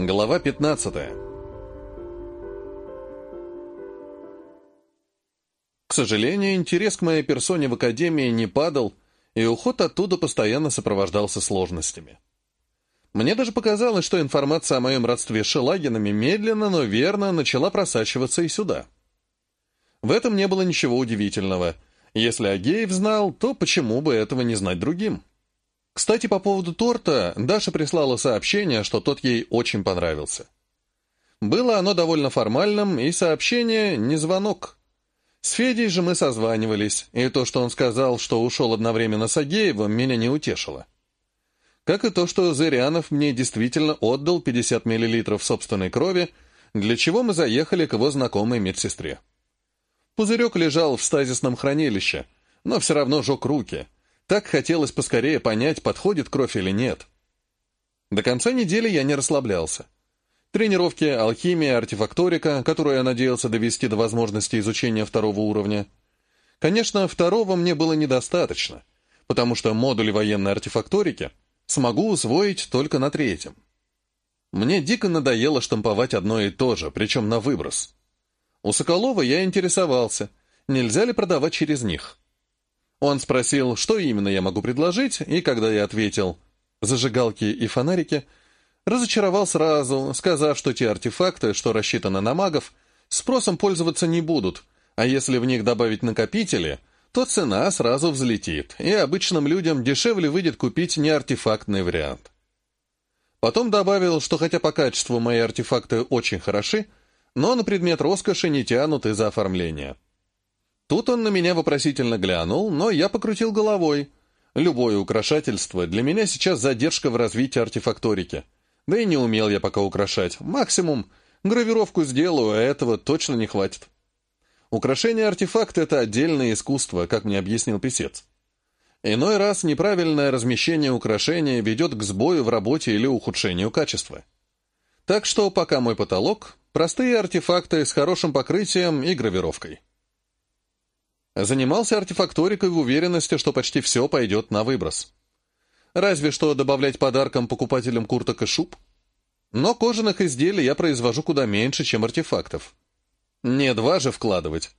Глава 15 К сожалению, интерес к моей персоне в Академии не падал, и уход оттуда постоянно сопровождался сложностями. Мне даже показалось, что информация о моем родстве с Шелагинами медленно, но верно начала просачиваться и сюда. В этом не было ничего удивительного. Если Агеев знал, то почему бы этого не знать другим? Кстати, по поводу торта, Даша прислала сообщение, что тот ей очень понравился. Было оно довольно формальным, и сообщение не звонок. С Федей же мы созванивались, и то, что он сказал, что ушел одновременно с Агеевым, меня не утешило. Как и то, что Зырянов мне действительно отдал 50 мл собственной крови, для чего мы заехали к его знакомой медсестре. Пузырек лежал в стазисном хранилище, но все равно жег руки — так хотелось поскорее понять, подходит кровь или нет. До конца недели я не расслаблялся. Тренировки, алхимия, артефакторика, которую я надеялся довести до возможности изучения второго уровня. Конечно, второго мне было недостаточно, потому что модули военной артефакторики смогу усвоить только на третьем. Мне дико надоело штамповать одно и то же, причем на выброс. У Соколова я интересовался, нельзя ли продавать через них. Он спросил, что именно я могу предложить, и когда я ответил «зажигалки и фонарики», разочаровал сразу, сказав, что те артефакты, что рассчитаны на магов, спросом пользоваться не будут, а если в них добавить накопители, то цена сразу взлетит, и обычным людям дешевле выйдет купить не артефактный вариант. Потом добавил, что хотя по качеству мои артефакты очень хороши, но на предмет роскоши не тянут из-за оформления. Тут он на меня вопросительно глянул, но я покрутил головой. Любое украшательство для меня сейчас задержка в развитии артефакторики. Да и не умел я пока украшать. Максимум гравировку сделаю, а этого точно не хватит. Украшение артефакта — это отдельное искусство, как мне объяснил писец. Иной раз неправильное размещение украшения ведет к сбою в работе или ухудшению качества. Так что пока мой потолок — простые артефакты с хорошим покрытием и гравировкой. Занимался артефакторикой в уверенности, что почти все пойдет на выброс. Разве что добавлять подаркам покупателям курток и шуб. Но кожаных изделий я произвожу куда меньше, чем артефактов. Не два же вкладывать.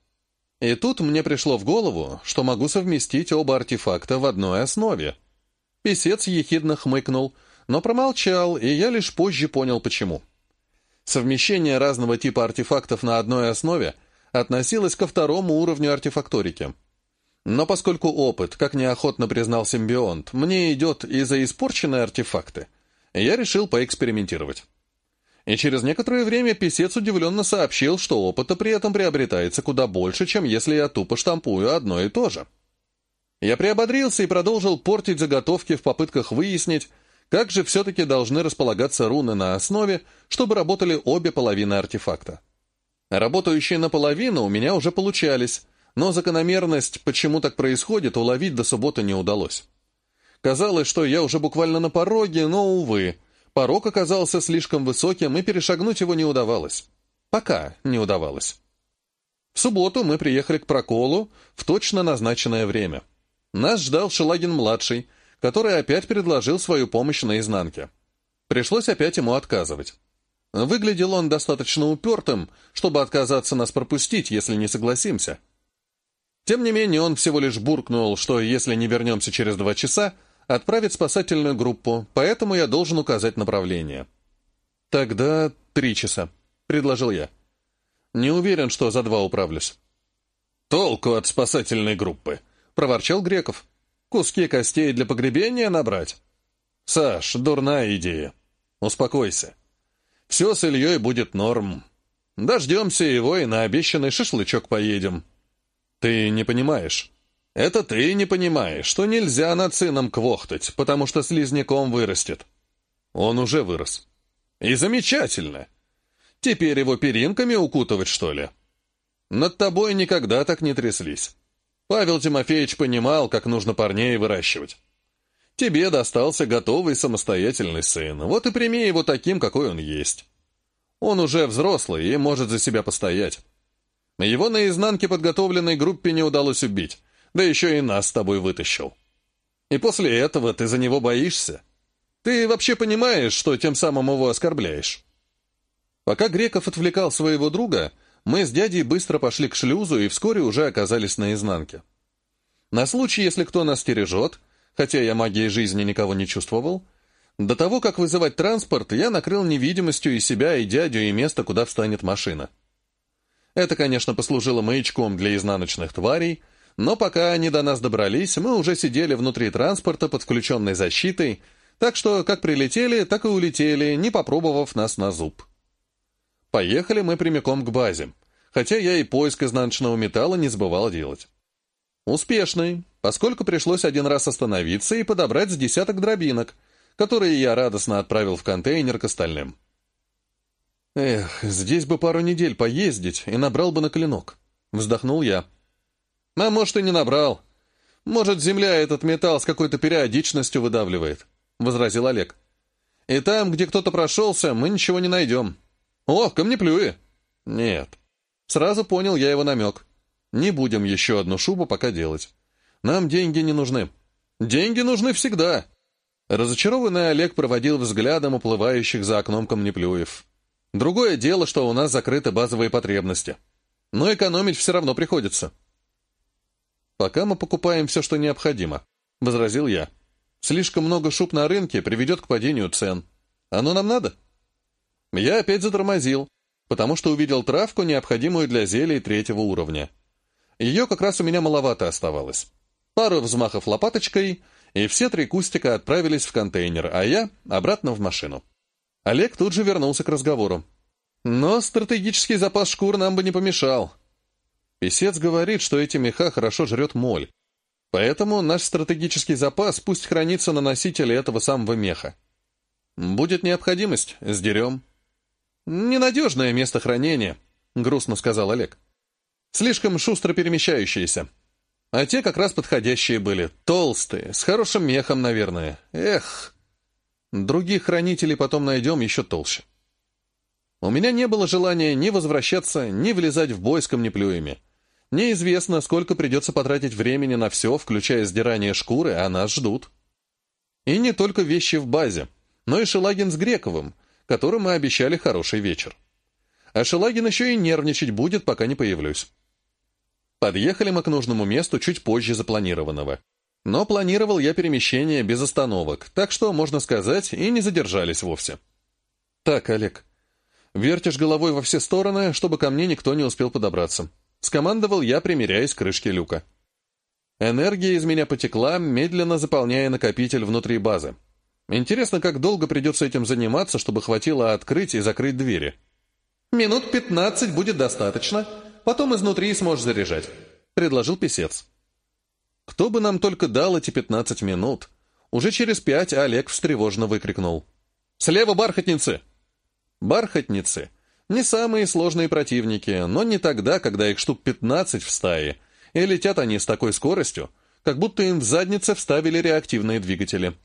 И тут мне пришло в голову, что могу совместить оба артефакта в одной основе. Песец ехидно хмыкнул, но промолчал, и я лишь позже понял, почему. Совмещение разного типа артефактов на одной основе — относилась ко второму уровню артефакторики. Но поскольку опыт, как неохотно признал симбионт, мне идет и за испорченные артефакты, я решил поэкспериментировать. И через некоторое время писец удивленно сообщил, что опыта при этом приобретается куда больше, чем если я тупо штампую одно и то же. Я приободрился и продолжил портить заготовки в попытках выяснить, как же все-таки должны располагаться руны на основе, чтобы работали обе половины артефакта. Работающие наполовину у меня уже получались, но закономерность, почему так происходит, уловить до субботы не удалось. Казалось, что я уже буквально на пороге, но, увы, порог оказался слишком высоким, и перешагнуть его не удавалось. Пока не удавалось. В субботу мы приехали к проколу в точно назначенное время. Нас ждал Шелагин-младший, который опять предложил свою помощь на изнанке. Пришлось опять ему отказывать. Выглядел он достаточно упертым, чтобы отказаться нас пропустить, если не согласимся. Тем не менее, он всего лишь буркнул, что если не вернемся через два часа, отправит спасательную группу, поэтому я должен указать направление. «Тогда три часа», — предложил я. «Не уверен, что за два управлюсь». «Толку от спасательной группы», — проворчал Греков. «Куски костей для погребения набрать». «Саш, дурная идея. Успокойся. Все с Ильей будет норм. Дождемся его и на обещанный шашлычок поедем. Ты не понимаешь. Это ты не понимаешь, что нельзя над сыном квохтать, потому что слизняком вырастет. Он уже вырос. И замечательно. Теперь его перинками укутывать, что ли? Над тобой никогда так не тряслись. Павел Тимофеевич понимал, как нужно парней выращивать. Тебе достался готовый самостоятельный сын, вот и прими его таким, какой он есть. Он уже взрослый и может за себя постоять. Его на изнанке подготовленной группе не удалось убить, да еще и нас с тобой вытащил. И после этого ты за него боишься? Ты вообще понимаешь, что тем самым его оскорбляешь? Пока Греков отвлекал своего друга, мы с дядей быстро пошли к шлюзу и вскоре уже оказались на изнанке. На случай, если кто нас стережет, хотя я магией жизни никого не чувствовал, до того, как вызывать транспорт, я накрыл невидимостью и себя, и дядю, и место, куда встанет машина. Это, конечно, послужило маячком для изнаночных тварей, но пока они до нас добрались, мы уже сидели внутри транспорта под включенной защитой, так что как прилетели, так и улетели, не попробовав нас на зуб. Поехали мы прямиком к базе, хотя я и поиск изнаночного металла не забывал делать. Успешный, поскольку пришлось один раз остановиться и подобрать с десяток дробинок, которые я радостно отправил в контейнер к остальным. «Эх, здесь бы пару недель поездить и набрал бы на клинок», — вздохнул я. «А может, и не набрал. Может, земля этот металл с какой-то периодичностью выдавливает», — возразил Олег. «И там, где кто-то прошелся, мы ничего не найдем. О, камнеплюи!» «Нет». Сразу понял я его намек. «Не будем еще одну шубу пока делать. Нам деньги не нужны». «Деньги нужны всегда!» Разочарованный Олег проводил взглядом уплывающих за окном камнеплюев. Другое дело, что у нас закрыты базовые потребности. Но экономить все равно приходится. «Пока мы покупаем все, что необходимо», — возразил я. «Слишком много шуб на рынке приведет к падению цен. Оно нам надо?» Я опять затормозил, потому что увидел травку, необходимую для зелий третьего уровня. Ее как раз у меня маловато оставалось. Пару взмахов лопаточкой, и все три кустика отправились в контейнер, а я — обратно в машину. Олег тут же вернулся к разговору. «Но стратегический запас шкур нам бы не помешал. Песец говорит, что эти меха хорошо жрет моль. Поэтому наш стратегический запас пусть хранится на носителе этого самого меха. Будет необходимость — сдерем». «Ненадежное место хранения», — грустно сказал Олег. «Слишком шустро перемещающиеся. А те как раз подходящие были. Толстые, с хорошим мехом, наверное. Эх!» Других хранителей потом найдем еще толще. У меня не было желания ни возвращаться, ни влезать в бой с камнеплюями. Неизвестно, сколько придется потратить времени на все, включая сдирание шкуры, а нас ждут. И не только вещи в базе, но и Шелагин с Грековым, которым мы обещали хороший вечер. А Шелагин еще и нервничать будет, пока не появлюсь. Подъехали мы к нужному месту чуть позже запланированного. Но планировал я перемещение без остановок, так что, можно сказать, и не задержались вовсе. «Так, Олег, вертишь головой во все стороны, чтобы ко мне никто не успел подобраться», — скомандовал я, примеряясь к крышке люка. Энергия из меня потекла, медленно заполняя накопитель внутри базы. Интересно, как долго придется этим заниматься, чтобы хватило открыть и закрыть двери. «Минут пятнадцать будет достаточно, потом изнутри сможешь заряжать», — предложил писец. Кто бы нам только дал эти пятнадцать минут? Уже через пять Олег встревоженно выкрикнул. «Слева бархатницы!» Бархатницы — не самые сложные противники, но не тогда, когда их штук пятнадцать в стае, и летят они с такой скоростью, как будто им в заднице вставили реактивные двигатели.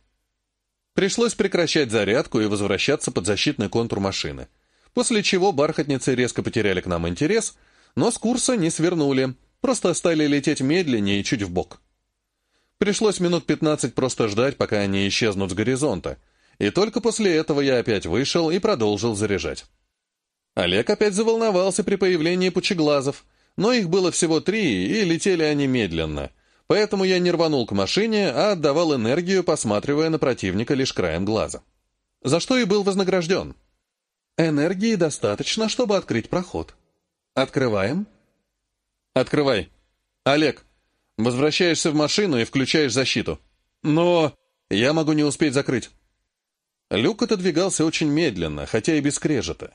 Пришлось прекращать зарядку и возвращаться под защитный контур машины, после чего бархатницы резко потеряли к нам интерес, но с курса не свернули, просто стали лететь медленнее и чуть вбок. Пришлось минут пятнадцать просто ждать, пока они исчезнут с горизонта, и только после этого я опять вышел и продолжил заряжать. Олег опять заволновался при появлении пучеглазов, но их было всего три, и летели они медленно, поэтому я не рванул к машине, а отдавал энергию, посматривая на противника лишь краем глаза. За что и был вознагражден. Энергии достаточно, чтобы открыть проход. Открываем. Открывай. Олег, Возвращаешься в машину и включаешь защиту. Но я могу не успеть закрыть. Люк отодвигался очень медленно, хотя и без скрежета.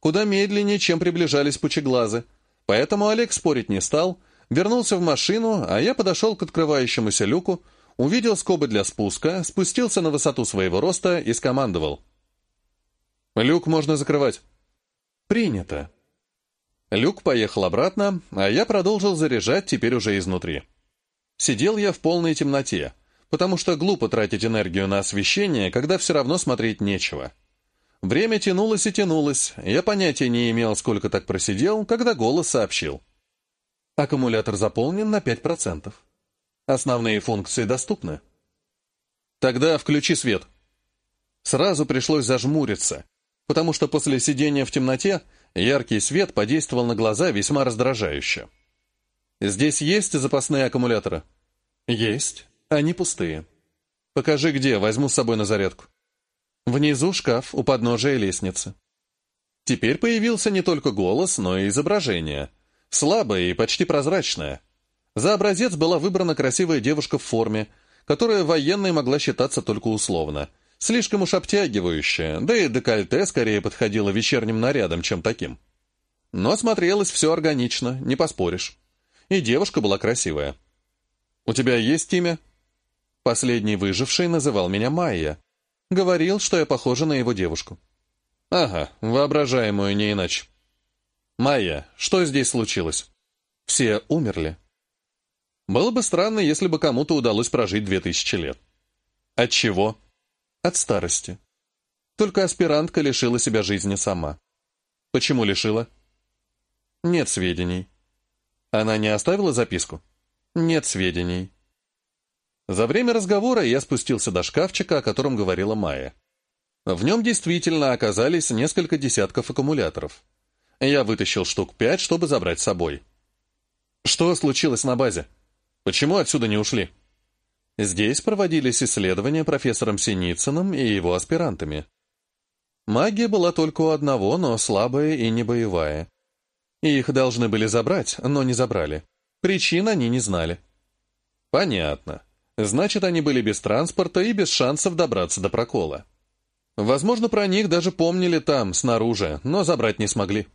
Куда медленнее, чем приближались пучеглазы. Поэтому Олег спорить не стал, вернулся в машину, а я подошел к открывающемуся люку, увидел скобы для спуска, спустился на высоту своего роста и скомандовал. «Люк можно закрывать». «Принято». Люк поехал обратно, а я продолжил заряжать теперь уже изнутри. Сидел я в полной темноте, потому что глупо тратить энергию на освещение, когда все равно смотреть нечего. Время тянулось и тянулось, я понятия не имел, сколько так просидел, когда голос сообщил. Аккумулятор заполнен на 5%. Основные функции доступны. Тогда включи свет. Сразу пришлось зажмуриться. потому что после сидения в темноте яркий свет подействовал на глаза весьма раздражающе. «Здесь есть запасные аккумуляторы?» «Есть. Они пустые. Покажи, где, возьму с собой на зарядку». Внизу шкаф у подножия лестницы. Теперь появился не только голос, но и изображение. Слабое и почти прозрачное. За образец была выбрана красивая девушка в форме, которая военной могла считаться только условно. Слишком уж обтягивающая, да и декольте скорее подходило вечерним нарядом, чем таким. Но смотрелось все органично, не поспоришь. И девушка была красивая. «У тебя есть имя?» Последний выживший называл меня Майя. Говорил, что я похожа на его девушку. «Ага, воображаемую не иначе». «Майя, что здесь случилось?» «Все умерли». Было бы странно, если бы кому-то удалось прожить две тысячи лет. От чего? От старости. Только аспирантка лишила себя жизни сама. Почему лишила? Нет сведений. Она не оставила записку? Нет сведений. За время разговора я спустился до шкафчика, о котором говорила Майя. В нем действительно оказались несколько десятков аккумуляторов. Я вытащил штук пять, чтобы забрать с собой. Что случилось на базе? Почему отсюда не ушли? Здесь проводились исследования профессором Синицыным и его аспирантами. Магия была только у одного, но слабая и не боевая. Их должны были забрать, но не забрали. Причин они не знали. Понятно. Значит, они были без транспорта и без шансов добраться до прокола. Возможно, про них даже помнили там, снаружи, но забрать не смогли.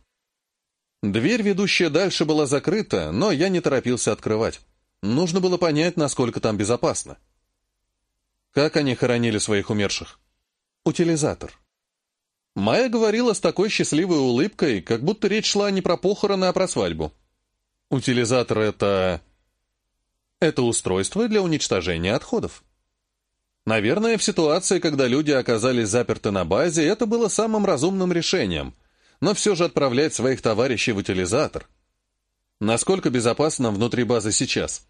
Дверь, ведущая дальше, была закрыта, но я не торопился открывать. Нужно было понять, насколько там безопасно. Как они хоронили своих умерших? Утилизатор. Майя говорила с такой счастливой улыбкой, как будто речь шла не про похороны, а про свадьбу. Утилизатор — это... Это устройство для уничтожения отходов. Наверное, в ситуации, когда люди оказались заперты на базе, это было самым разумным решением, но все же отправлять своих товарищей в утилизатор. Насколько безопасно внутри базы сейчас?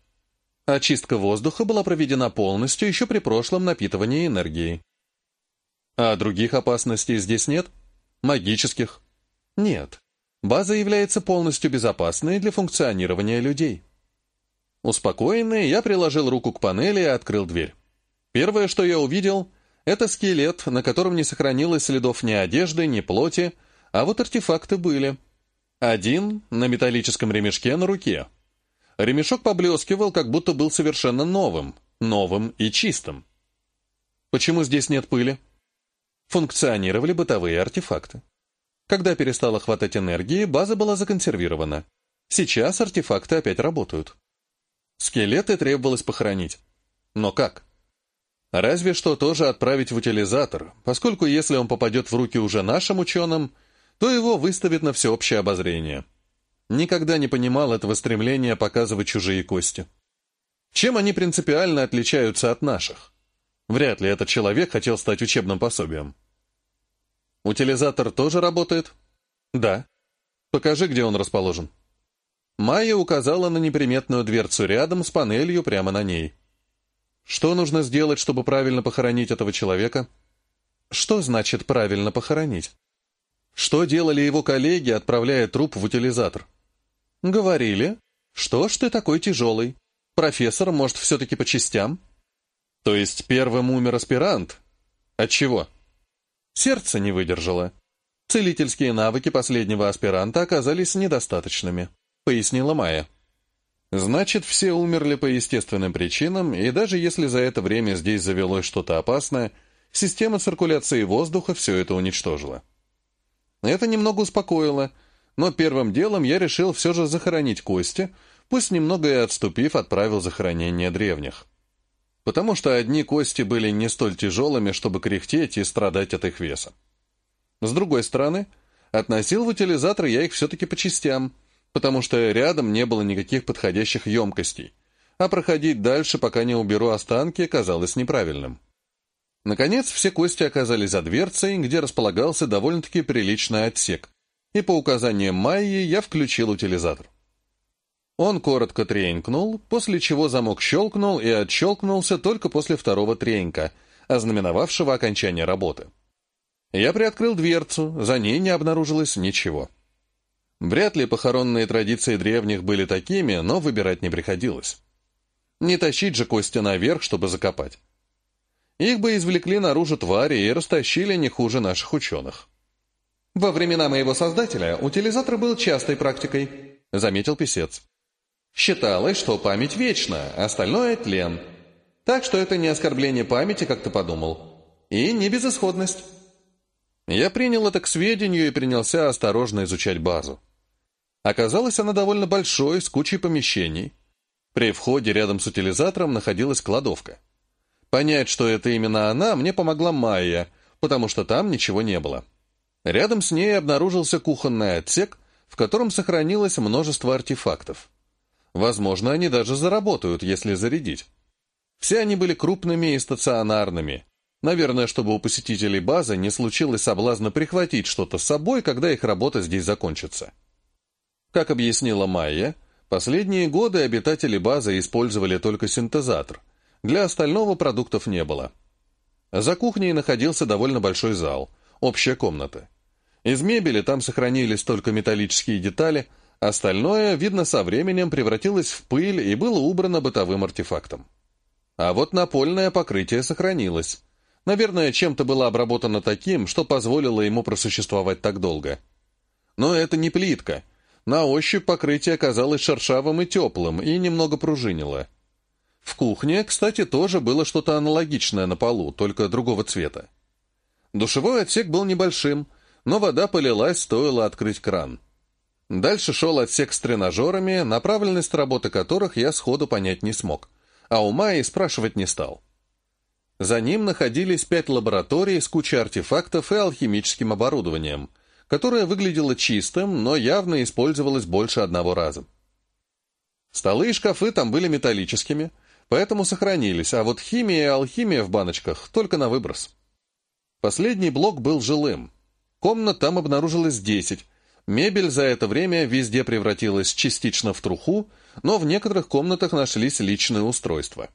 Очистка воздуха была проведена полностью еще при прошлом напитывании энергией. А других опасностей здесь нет? Магических? Нет. База является полностью безопасной для функционирования людей. Успокоенный, я приложил руку к панели и открыл дверь. Первое, что я увидел, это скелет, на котором не сохранилось следов ни одежды, ни плоти, а вот артефакты были. Один на металлическом ремешке на руке, Ремешок поблескивал, как будто был совершенно новым, новым и чистым. Почему здесь нет пыли? Функционировали бытовые артефакты. Когда перестало хватать энергии, база была законсервирована. Сейчас артефакты опять работают. Скелеты требовалось похоронить. Но как? Разве что тоже отправить в утилизатор, поскольку если он попадет в руки уже нашим ученым, то его выставят на всеобщее обозрение. Никогда не понимал этого стремления показывать чужие кости. Чем они принципиально отличаются от наших? Вряд ли этот человек хотел стать учебным пособием. Утилизатор тоже работает? Да. Покажи, где он расположен. Майя указала на неприметную дверцу рядом с панелью прямо на ней. Что нужно сделать, чтобы правильно похоронить этого человека? Что значит правильно похоронить? Что делали его коллеги, отправляя труп в утилизатор? «Говорили. Что ж ты такой тяжелый? Профессор, может, все-таки по частям?» «То есть первым умер аспирант? От чего?» Сердце не выдержало. Целительские навыки последнего аспиранта оказались недостаточными, пояснила Майя. Значит, все умерли по естественным причинам, и даже если за это время здесь завелось что-то опасное, система циркуляции воздуха все это уничтожила. Это немного успокоило, но первым делом я решил все же захоронить кости, пусть немного и отступив, отправил захоронение древних. Потому что одни кости были не столь тяжелыми, чтобы кряхтеть и страдать от их веса. С другой стороны, относил в утилизатор я их все-таки по частям, потому что рядом не было никаких подходящих емкостей, а проходить дальше, пока не уберу останки, казалось неправильным. Наконец, все кости оказались за дверцей, где располагался довольно-таки приличный отсек, и по указаниям Майи я включил утилизатор. Он коротко тренькнул, после чего замок щелкнул и отщелкнулся только после второго тренька, ознаменовавшего окончание работы. Я приоткрыл дверцу, за ней не обнаружилось ничего. Вряд ли похоронные традиции древних были такими, но выбирать не приходилось. Не тащить же кости наверх, чтобы закопать. Их бы извлекли наружу твари и растащили не хуже наших ученых. «Во времена моего создателя утилизатор был частой практикой», — заметил писец. «Считалось, что память вечна, остальное — тлен. Так что это не оскорбление памяти, как ты подумал, и не безысходность». Я принял это к сведению и принялся осторожно изучать базу. Оказалось, она довольно большой, с кучей помещений. При входе рядом с утилизатором находилась кладовка. Понять, что это именно она, мне помогла Майя, потому что там ничего не было. Рядом с ней обнаружился кухонный отсек, в котором сохранилось множество артефактов. Возможно, они даже заработают, если зарядить. Все они были крупными и стационарными. Наверное, чтобы у посетителей базы не случилось соблазна прихватить что-то с собой, когда их работа здесь закончится. Как объяснила Майя, последние годы обитатели базы использовали только синтезатор. Для остального продуктов не было. За кухней находился довольно большой зал, общая комната. Из мебели там сохранились только металлические детали, остальное, видно, со временем превратилось в пыль и было убрано бытовым артефактом. А вот напольное покрытие сохранилось. Наверное, чем-то было обработано таким, что позволило ему просуществовать так долго. Но это не плитка — на ощупь покрытие оказалось шершавым и теплым и немного пружинило. В кухне, кстати, тоже было что-то аналогичное на полу, только другого цвета. Душевой отсек был небольшим, но вода полилась, стоило открыть кран. Дальше шел отсек с тренажерами, направленность работы которых я сходу понять не смог, а у Майи спрашивать не стал. За ним находились пять лабораторий с кучей артефактов и алхимическим оборудованием — которое выглядело чистым, но явно использовалось больше одного раза. Столы и шкафы там были металлическими, поэтому сохранились, а вот химия и алхимия в баночках только на выброс. Последний блок был жилым. Комнат там обнаружилось 10. Мебель за это время везде превратилась частично в труху, но в некоторых комнатах нашлись личные устройства.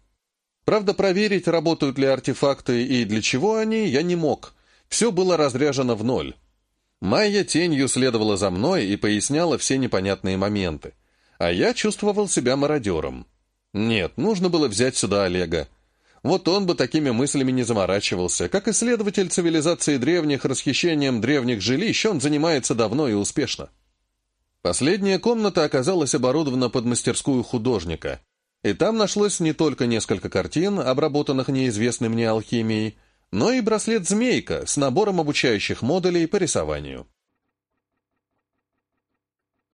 Правда, проверить, работают ли артефакты и для чего они, я не мог. Все было разряжено в ноль. Майя тенью следовала за мной и поясняла все непонятные моменты. А я чувствовал себя мародером. Нет, нужно было взять сюда Олега. Вот он бы такими мыслями не заморачивался. Как исследователь цивилизации древних расхищением древних жилищ, он занимается давно и успешно. Последняя комната оказалась оборудована под мастерскую художника. И там нашлось не только несколько картин, обработанных неизвестной мне алхимией, но и браслет «Змейка» с набором обучающих модулей по рисованию.